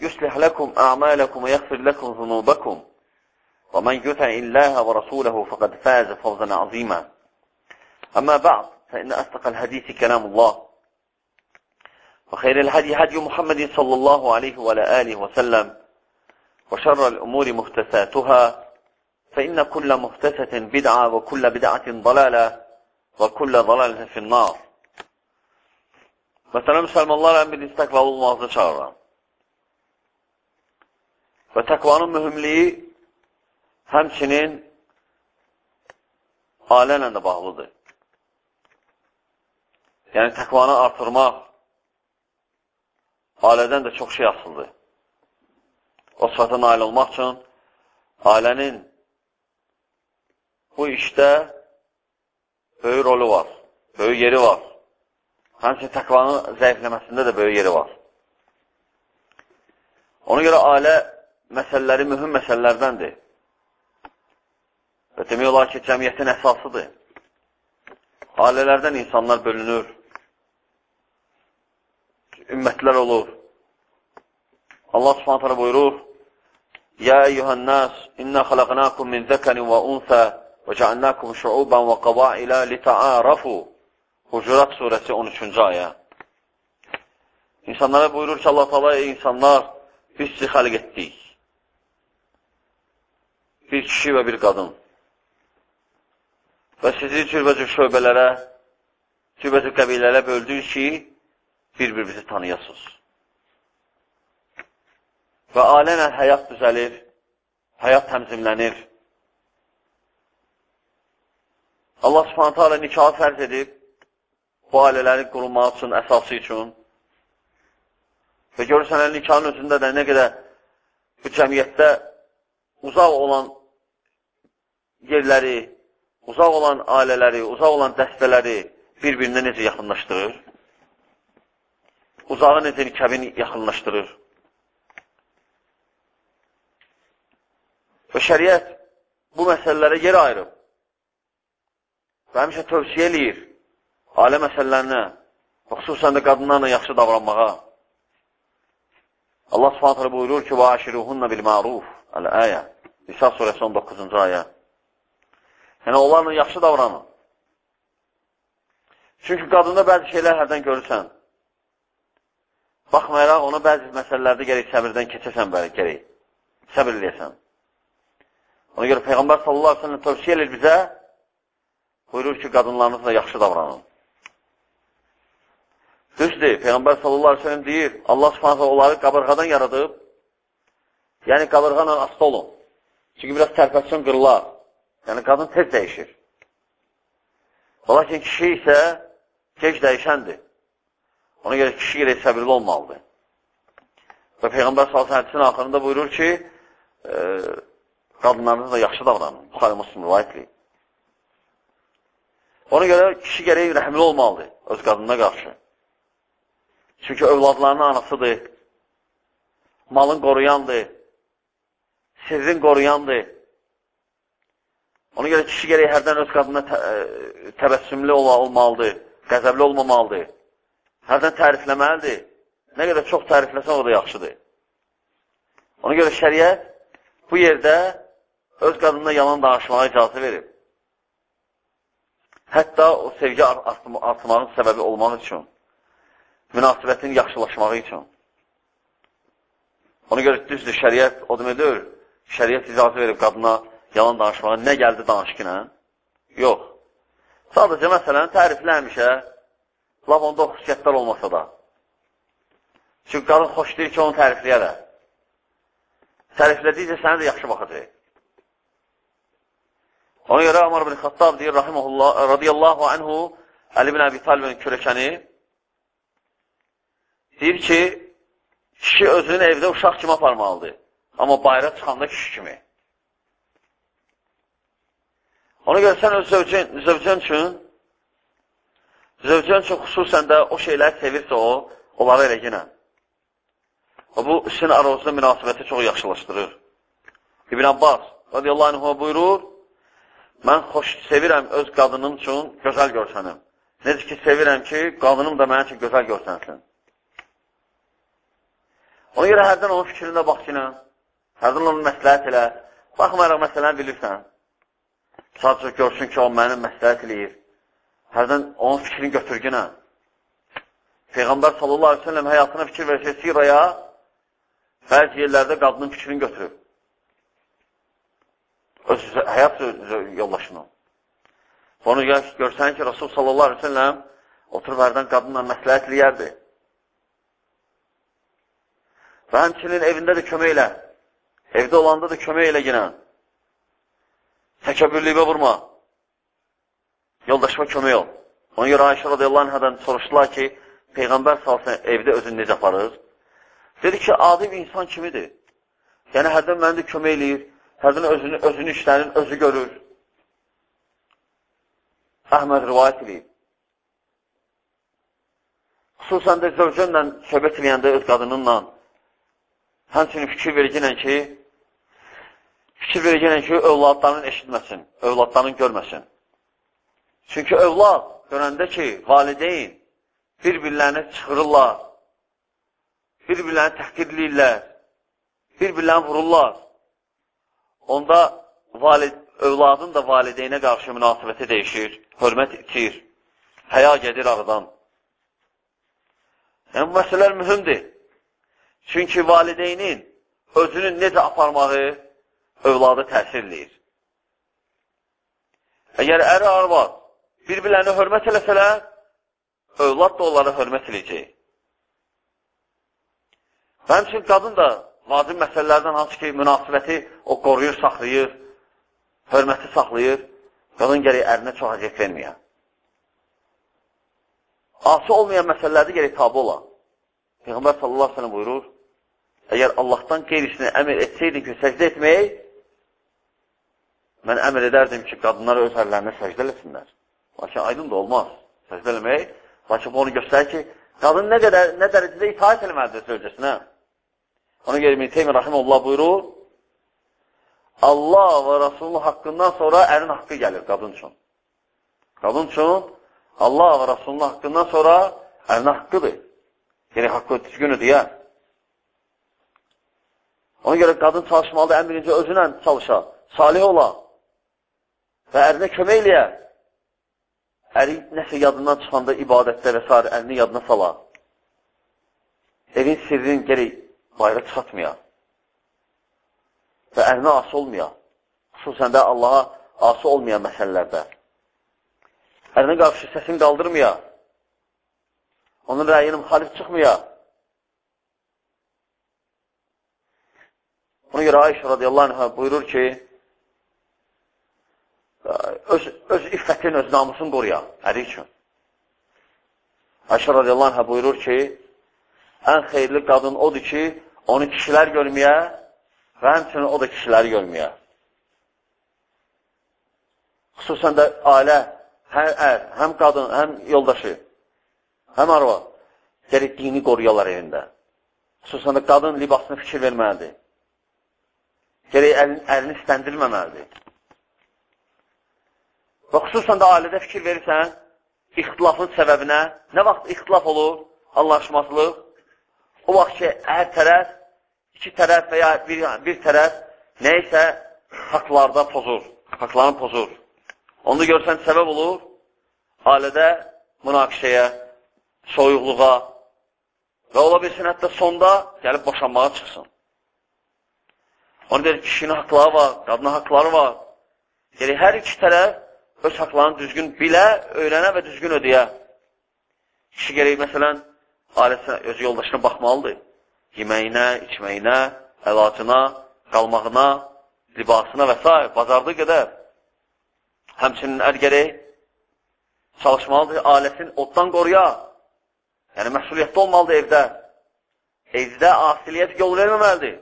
يصلح لكم أعمالكم ويغفر لكم ذنوبكم. ومن يطع الله ورسوله فقد فاز فوزا عظيما. أما بعد فإن أصدق الحديث كلام الله. وخير الهدي هدي محمد صلى الله عليه وعلى آله وسلم. وشر الأمور محدثاتها فإن كل محدثة بدعة وكل بدعة ضلالة وكل ضلالة في النار. Məsələn, müsəlmanlar ən birinci təqvalı olmağınızı çağırıram. Və təqvanın mühümliyi həmçinin alə də bağlıdır. Yəni, təqvanı artırmaq ailədən də çox şey asıldır. O sıfata nail olmaq üçün ailənin bu işdə böyük rolü var, böyük yeri var. Həmçin təqvanın zəifləməsində də böyük yeri var. Ona görə ailə məsələləri mühüm məsələlərdəndir. Və demək olar ki, cəmiyyətin əsasıdır. Ailələrdən insanlar bölünür. Ümmətlər olur. Allah subhanətələ buyurur, Ya eyyuhən-nas, inna xalaqnakum min zəkənin və unsə və cəalnakum şuuban və qabailə lita'arafu. Hucurat surəsi 13-cü ayə. İnsanlara buyurur ki, Allah taala ey insanlar, biz sizi xalq etdik. Bir kişi və bir qadın. Və sizi cürbəcür şöbələrə, cürbəcür qəbilələrə böldük ki, bir-birimizi tanıyasınız. Və alənə həyat düzəlir, həyat təmzimlənir. Allah subhanətə alə nikahı fərz edib, bu ailələrin qurulmaq üçün, əsası üçün. Və görürsən, nikahın özündə də nə qədər bu cəmiyyətdə uzaq olan yerləri, uzaq olan ailələri, uzaq olan dəstələri bir-birinə necə yaxınlaşdırır? Uzağı necə nikəbin yaxınlaşdırır? Və şəriət bu məsələlərə yer ayırıb və həmişə tövsiyə eləyir ailə məsələlərinə, xüsusən də qadınlarla yaxşı davranmağa. Allah subhanətlə buyurur ki, وَاşiruhunna bil-ma'ruf Əl-əyə Nisa surəsi 19-cu ayə Yəni, onlarla yaxşı davranın. Çünki qadında bəzi şeylər hərdən görürsən. Baxmayaraq, ona bəzi məsələlərdə gərək səbirdən keçəsən bəli, gərək. Səbir eləyəsən. Ona görə Peyğəmbər sallallahu aleyhi ve sellem tövsiyə edir bizə, buyurur ki, qadınlarınızla yaxşı davranın. Düzdür, Peyğəmbər sallallahu aleyhi ve sellem deyir, Allah subhanətlə onları qabırğadan yaradıb, yəni qabırğanla asta olun. Çünki biraz tərpətsin qırlar. Yəni, qadın tez dəyişir. Lakin kişi isə gec dəyişəndir. Ona görə kişi gerək səbirli olmalıdır. Və Peyğəmbər sallallahu hədisinin axırında buyurur ki, e, qadınlarınızı da yaxşı davranın. Buxarı Müslim rivayətli. Ona görə kişi gərək rəhmli olmalıdır öz qadınına qarşı. Çünki övladlarının anasıdır, malın qoruyandır, sirrin qoruyandır. Ona görə kişi gərək hərdən öz qadına tə təbəssümlü ol olmalıdır, qəzəbli olmamalıdır, hərdən tərifləməlidir. Nə qədər çox tərifləsə o da yaxşıdır. Ona görə şəriət bu yerdə öz qadınına yalan danışmağa icazə verib. Hətta o sevgi artmağın səbəbi olmaq üçün münasibətin yaxşılaşmağı üçün. Ona görə düzdür, şəriət o deməkdir, şəriət icazə verib qadına yalan danışmağa, nə gəldi danışqına? Yox. Sadəcə, məsələn, tərifləmişə, laf onda xüsusiyyətlər olmasa da. Çünki qadın xoş deyir ki, onu tərifləyərə. Təriflədikcə sənə də yaxşı baxacaq. Ona görə Amar bin Xattab deyir, rahiməhullah, radiyallahu anhu, Əli bin Əbi Talibin kürəkəni, deyir ki, kişi özünü evdə uşaq kimi aparmalıdır. Amma bayra çıxanda kişi kimi. Ona görə sən öz zövcən, zövcən üçün, zövcən üçün xüsusən də o şeylər sevirsə o, onları elə yenə. Və bu, sizin aranızda münasibəti çox yaxşılaşdırır. İbn Abbas, radiyallahu anh, buyurur, Mən xoş sevirəm öz qadınım üçün gözəl görsənim. Necə ki, sevirəm ki, qadınım da mənim üçün gözəl görsənsin. Ona görə hərdən onun fikrində bax ki, hərdən onun məsləhət elə. Baxmayaraq məsələni bilirsən. Sadəcə görsün ki, o mənim məsləhət eləyir. Hərdən onun fikrini götürgünə. Peyğəmbər sallallahu aleyhi ve sellem həyatına fikir verirsə, siraya bəzi yerlərdə qadının fikrini götürüb öz həyat yoldaşına. Onu görsən ki, Rasul sallallahu aleyhi ve sellem oturub hərdən qadınla məsləhət eləyərdi. Və həmçinin evində də kömək elə. Evdə olanda da kömək elə ginə. Təkəbürlüyümə vurma. Yoldaşıma kömək ol. Ona görə Ayşə radiyallahu anhadan soruşdular ki, Peyğəmbər salsın evdə özünü necə aparır? Dedi ki, adi bir insan kimidir. Yəni, hərdən mənə də kömək eləyir Hərdən özünü, özünü işlərin, özü görür. Əhməd rivayət edib. Xüsusən də zövcənlə söhbət edəndə öz qadınınla həmçinin fikir verginlə ki, fikir verginlə ki, övladlarının eşitməsin, övladlarının görməsin. Çünki övlad görəndə ki, valideyn bir-birlərini çıxırırlar, bir-birlərini təhqirləyirlər, bir-birlərini vururlar onda valid, övladın da valideynə qarşı münasibəti dəyişir, hörmət itir, həya gedir aradan. Yəni, bu məsələlər mühümdir. Çünki valideynin özünü necə aparmağı övladı təsir edir. Əgər əri arvad bir-birlərini hörmət eləsələr, övlad da onlara hörmət eləyəcək. Həmçin qadın da vacib məsələlərdən hansı ki, münasibəti o qoruyur, saxlayır, hörməti saxlayır, qadın gərək ərinə çox əziyyət verməyə. Asi olmayan məsələlərdə gərək tabi ola. Peyğəmbər sallallahu aleyhi buyurur, əgər Allahdan qeyrisini əmr etsəydin ki, səcdə etmək, mən əmr edərdim ki, qadınlar öz ərlərinə səcdə eləsinlər. Lakin aydın da olmaz. Səcdə eləmək, lakin bu onu göstərir ki, qadın nə qədər, nə dərəcədə itaat eləməlidir sözcəsinə. Ona görə İbn Teymiyyə rahimehullah buyurur: Allah və Rasulun haqqından sonra ərin haqqı gəlir qadın üçün. Qadın üçün Allah və Rasulun haqqından sonra ərin haqqıdır. Yəni haqqı düzgün deyə. Ona görə qadın çalışmalıdır, ən birinci özünə çalışa, salih ola və ərinə kömək eləyə. Əri nəsə yadından çıxanda ibadətdə və s. əlini yadına sala. Evin sirrin gerək bayra çıxatmaya və əlinə ası olmaya, xüsusən də Allaha ası olmayan məsələlərdə. Əlinə qarşı səsini qaldırmaya, onun rəyini müxalif çıxmaya. Ona görə Ayşə radiyallahu anh buyurur ki, öz, öz iffətin, öz namusun qoruya, əri üçün. Ayşə radiyallahu anh buyurur ki, ən xeyirli qadın odur ki, onu kişilər görməyə və həmçinin o da kişiləri görməyə. Xüsusən də ailə, həm ər, həm qadın, həm yoldaşı, həm arva, gərək dini qoruyalar evində. Xüsusən də qadın libasına fikir verməlidir. Gərək əlini, əlini istəndirməməlidir. Və xüsusən də ailədə fikir verirsən, ixtilafın səbəbinə, nə vaxt ixtilaf olur, anlaşmazlıq, o vaxt ki, hər tərəf iki tərəf və ya bir, bir tərəf nə isə haqlarda pozur, haqlarını pozur. Onu görsən səbəb olur, ailədə münaqişəyə, soyuqluğa və ola bilsin, hətta sonda gəlib boşanmağa çıxsın. Onu deyir, kişinin haqları var, qadına haqları var. Yəni, hər iki tərəf öz haqlarını düzgün bilə, öyrənə və düzgün ödəyə. Kişi gerək, məsələn, ailəsinə, öz yoldaşına baxmalıdır. Yeməyinə, içməyinə, əlacına, qalmağına, libasına və s. bazardığı qədər. Həmçinin ər gerək çalışmalıdır, ailəsini oddan qoruya. Yəni, məsuliyyətli olmalıdır evdə. Evdə asiliyyət yol verməməlidir.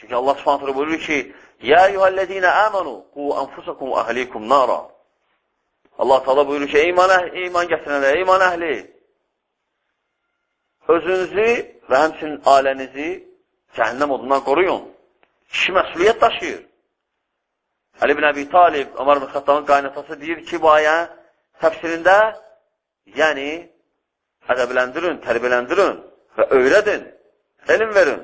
Çünki Allah subhanətlə buyurur ki, Yə eyyuhəl-ləzinə əmənu, qu ənfusakum əhlikum nara. Allah Teala buyurur ki, iman, əhli, iman gətirənlər, iman əhli, özünüzü və həmçinin ailənizi cəhənnəm odundan qoruyun. Kişi məsuliyyət daşıyır. Əli bin Əbi Talib, Ömər bin Xəttamın qaynatası deyir ki, bu ayə təfsirində, yəni, ədəbləndirin, tərbiyələndirin və öyrədin, elm verin.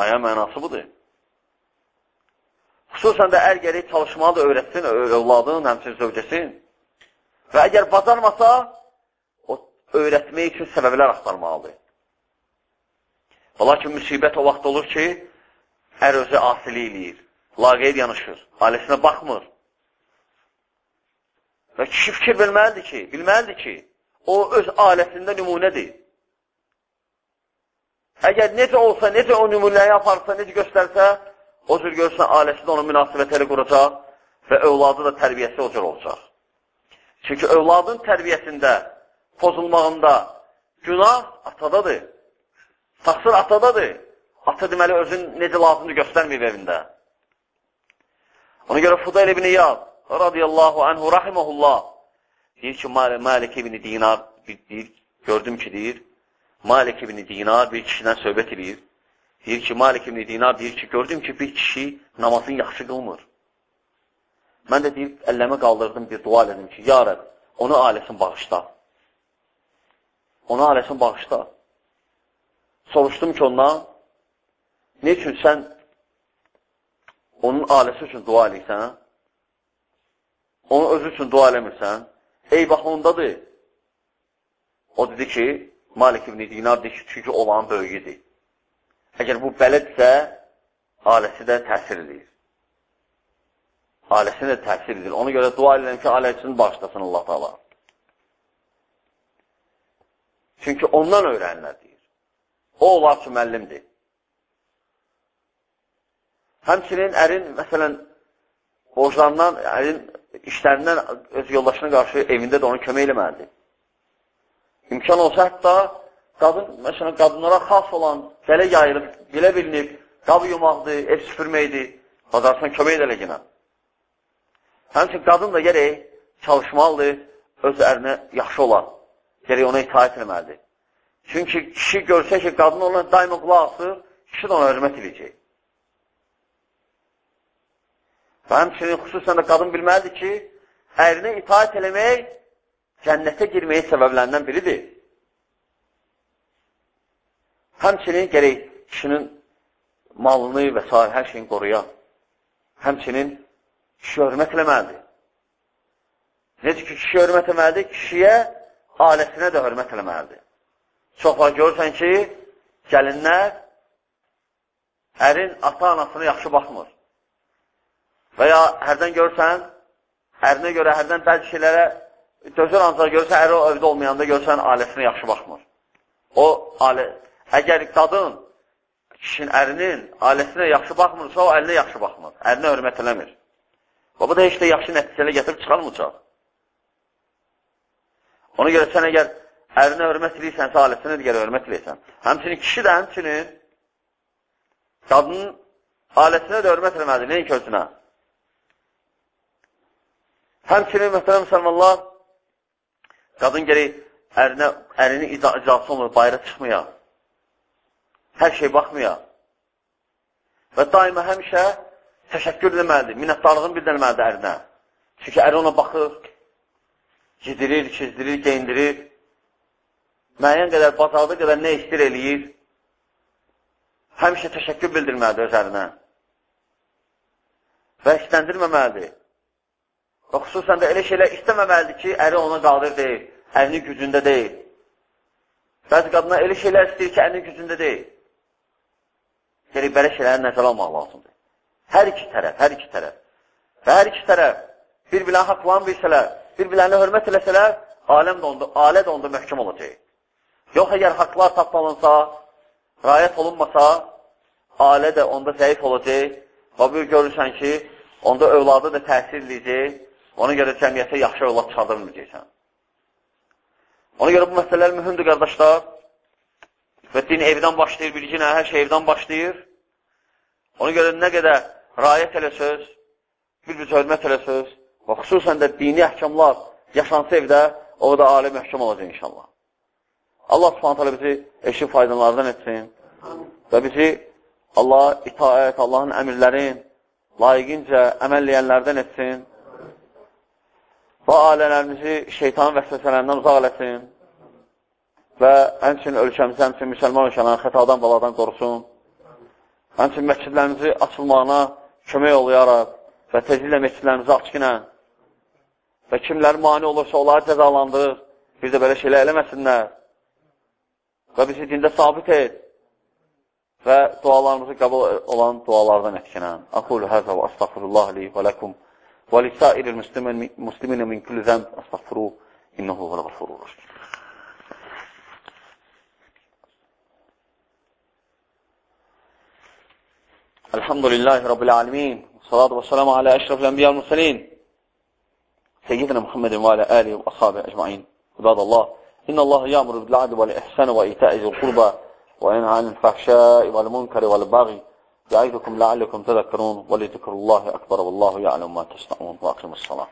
Ayə mənası budur. Xüsusən də ər gərək çalışmalı da öyrətsin övladın, həmçin zövcəsin. Və əgər bacarmasa, o öyrətmək üçün səbəblər axtarmalıdır. Lakin müsibət o vaxt olur ki, ər özü asili eləyir, laqeyd yanaşır, ailəsinə baxmır. Və kişi fikir bilməlidir ki, bilməlidir ki, o öz ailəsində nümunədir. Əgər necə olsa, necə o nümunəyi aparsa, necə göstərsə, o cür görürsə, ailəsində onun münasibətləri quracaq və övladı da tərbiyəsi o cür olacaq. Çünki övladın tərbiyəsində, pozulmağında günah atadadır. Taxsır atadadır. Ata deməli, özün necə lazımdır göstərməyib evində. Ona görə Fudayl ibn İyad radiyallahu anhu rahiməhullah deyir ki, Malik ibn Dinar deyir, gördüm ki, deyir, Malik ibn Dinar bir kişidən söhbət edir. Deyir ki, Malik ibn Dinar deyir ki, gördüm ki, bir kişi namazını yaxşı qılmır. Mən də deyir, əlləmə qaldırdım, bir dua elədim ki, ya Rəb, onu ailəsin bağışla. Onu ailəsin bağışla. Soruşdum ki, ondan, ne üçün sən onun ailəsi üçün dua eləyirsən? Onu özü üçün dua eləmirsən? Ey, bax, ondadır. O dedi ki, Malik ibn Dinar deyir ki, çünki olan böyüyüdür. Əgər bu bələdsə, ailəsi də təsir edir. Ailəsinə də təsir edir. Ona görə dua edirəm ki, ailəsini bağışlasın Allah Taala. Çünki ondan öyrənirlər deyir. O olar ki, müəllimdir. Həmçinin ərin, məsələn, borclarından, ərin işlərindən öz yoldaşına qarşı evində də onu kömək eləməlidir. İmkan olsa hətta qadın, məsələn, qadınlara xas olan belə yayılıb, belə bilinib, qab yumaqdır, ev süpürməkdir, bacarsan kömək edələginə. Həmçin, qadın da gərək çalışmalıdır, öz ərinə yaxşı olan, gərək ona itaət etməlidir. Çünki kişi görsə ki, qadın ona daima qulaq asır, kişi də ona hörmət edəcək. Və həmçinin xüsusən də qadın bilməlidir ki, ərinə itaət eləmək cənnətə girməyin səbəblərindən biridir. Həmçinin gərək kişinin malını və s. hər şeyini qoruya. Həmçinin kişi hörmət eləməlidir. Necə ki, kişi hörmət eləməlidir, kişiyə ailəsinə də hörmət eləməlidir. Çox var görürsən ki, gəlinlər ərin ata-anasına yaxşı baxmır. Və ya hərdən görürsən, ərinə görə hərdən bəzi şeylərə Dözür ancaq görsən, əri o evdə olmayanda görsən, ailəsinə yaxşı baxmır. O, ailə, əgər qadın kişinin ərinin ailəsinə yaxşı baxmırsa, o əlinə yaxşı baxmır. Ərinə hörmət eləmir. Və bu da heç də yaxşı nəticələ gətirib çıxarmayacaq. Ona görə sən əgər ərinə hörmət edirsənsə, ailəsinə də gələ hörmət edirsən. Həmçinin kişi də həmçinin qadının ailəsinə də hörmət eləməlidir, neyin közünə? Həmçinin, məsələn, müsəlmanlar, Qadın gərək ərinə, ərinin icazı olmur, bayra çıxmaya. Hər şey baxmaya. Və daima həmişə təşəkkür edilməlidir, minnətdarlığını bildirməlidir ərinə. Çünki əri ona baxır, gidirir, çizdirir, geyindirir. Müəyyən qədər, bacardığı qədər nə istir eləyir. Həmişə təşəkkür bildirməlidir öz ərinə. Və istəndirməməlidir. Və xüsusən də elə şeylər istəməməlidir ki, əri ona qadir deyil, ərinin gücündə deyil. Bəzi qadına elə şeylər istəyir ki, ərinin gücündə deyil. Gerək belə şeyləri nəzərə almaq lazımdır. Hər iki tərəf, hər iki tərəf. Və hər iki tərəf bir-birlərini haqlan bilsələr, bir-birlərini hörmət eləsələr, aləm də onda, alə də onda məhkum olacaq. Yox, əgər haqlar tapmalınsa, rayət olunmasa, alə də onda zəif olacaq və bir görürsən ki, onda övladı da təsir edəcək, ona görə cəmiyyətə yaxşı övlad çıxarda bilməyəcəksən. Ona görə bu məsələlər mühümdür, qardaşlar. Və din evdən başlayır, bilginə, hər şey evdən başlayır. Ona görə nə qədər rayət elə söz, bir-bir hörmət elə söz və xüsusən də dini əhkamlar yaşansı evdə, o da alim məhkum olacaq inşallah. Allah subhanət hələ bizi eşi faydalardan etsin və bizi Allah itaət, Allahın əmirlərin layiqincə əməlləyənlərdən etsin və ailələrimizi şeytanın vəsvəsələrindən uzaq eləsin və həmçinin ölkəmizi, həmçinin müsəlman ölkələrini xətadan, baladan qorusun. Həmçinin məscidlərimizi açılmağına kömək olayaraq və tezliklə məscidlərimizi açqinə və kimlər mani olursa onları cəzalandır, biz də belə şeylə eləməsinlər və bizi dində sabit et və dualarımızı qəbul olan dualardan etkinən. Aqulu həzə və astagfirullah li və ləkum və lisairil muslimin min kulli zəmb astagfiruh innehu və ləğfurur rəşid. الحمد لله رب العالمين والصلاة والسلام على أشرف الأنبياء والمرسلين. سيدنا محمد وعلى آله وأصحابه أجمعين. عباد الله إن الله يأمر بالعدل والإحسان وإيتاء ذي القربى وينهى عن الفحشاء والمنكر والبغي يعظكم لعلكم تذكرون ولذكر الله أكبر والله يعلم ما تصنعون وأقم الصلاة.